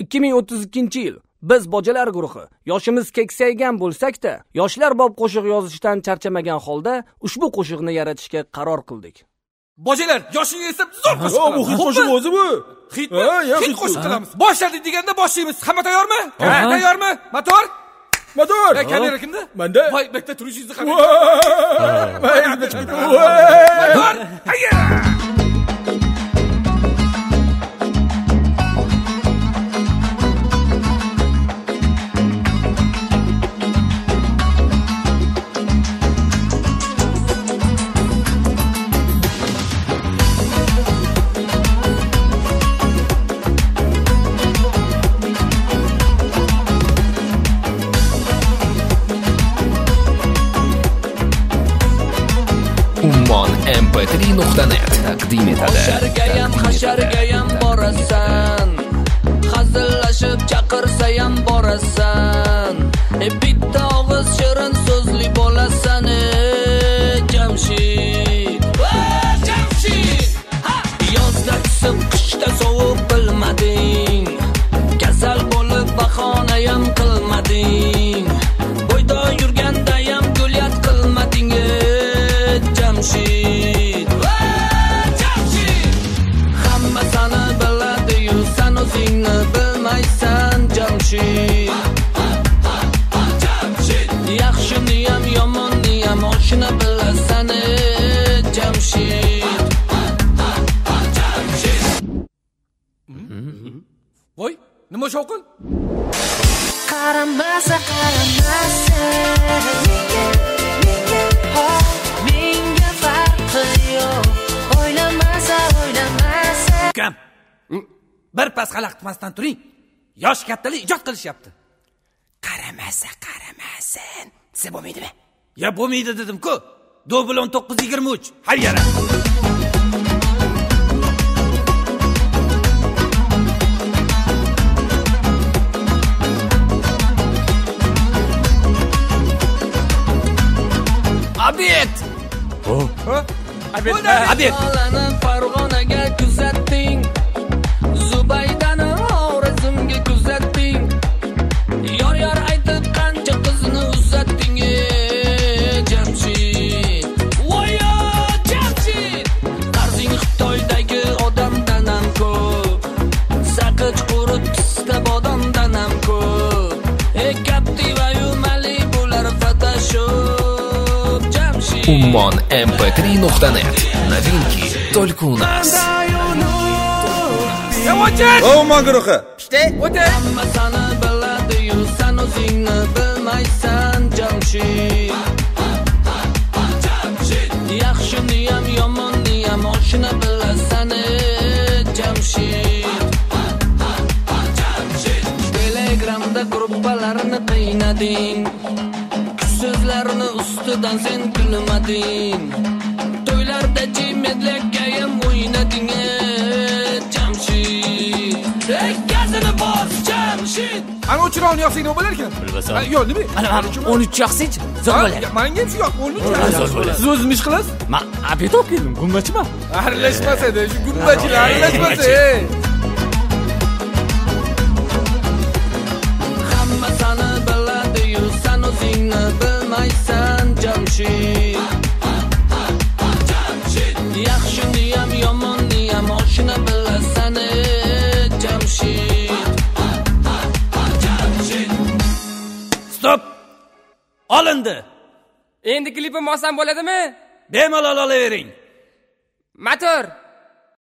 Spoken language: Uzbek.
2032 yil biz bojalar guruhi yoshimiz keksaygan bo'lsak-da, yoshlar bob qo'shiq yozishdan charchamagan holda ushbu qo'shiqni yaratishga qaror qildik. Bojalar, yoshing esa zo'r qo'shiq Yo, bu qo'shiq o'zi bu. Hit hit qo'shiq qilamiz. Boshladik deganda boshlaymiz. Hamma tayyormi? Ha, tayyormi? Motor? Motor. Ha, kamera kimda? Manda. Voy, bekda turishingizni qarang. mp3.net taqdim etadi Hashargayam hashargayam borasan Hazillashib chaqirsayam borasan Voy, nima shovqin? qaramasa qaramasa menga menga ho menga farqi yo'q o'ylamasa o'ylamasa Ukam. Bir pas xalaqitmasdan turing. Yosh kattalar ijod qilishyapti. qaramasa qaramasin desa bo'lmaydimi Ya bo'lmaydi dedim-ku. Dobl 1923. Hayyara. Abet! Abet. Abet! Bolani Farg'onaga kuzatding ummon mp3.net новинки только у нас. Umman guruhi. Hamma sani biladi-yu san o'zingni bilmaysan Jamshid Yaxshiniyam yomonniyam oshna bilasan e, Jamshid. Telegramda gruppalarni qiynading Kuchsizlarni ustidan sen kulmading To'ylarda jimedlakayam o'ynading Jamshid gazini bos Jamshid Ana o'chirolni yoqsang nima bo'lar ekan? Bilmasam. Yo'q, nima? ana mana o'n uch yoqsangchi zo'r bo'ladi ya, Menga ham shu yoq, 13 zo'r bo'ladi. Siz o'zim ish qilasiz? man obed olib keldim gumbachiman Aralashmasa edi, shu gumbachilar aralashmasa. Olindi. Endi klipim olsam bo'ladimi? Bemalol olavering. Motor!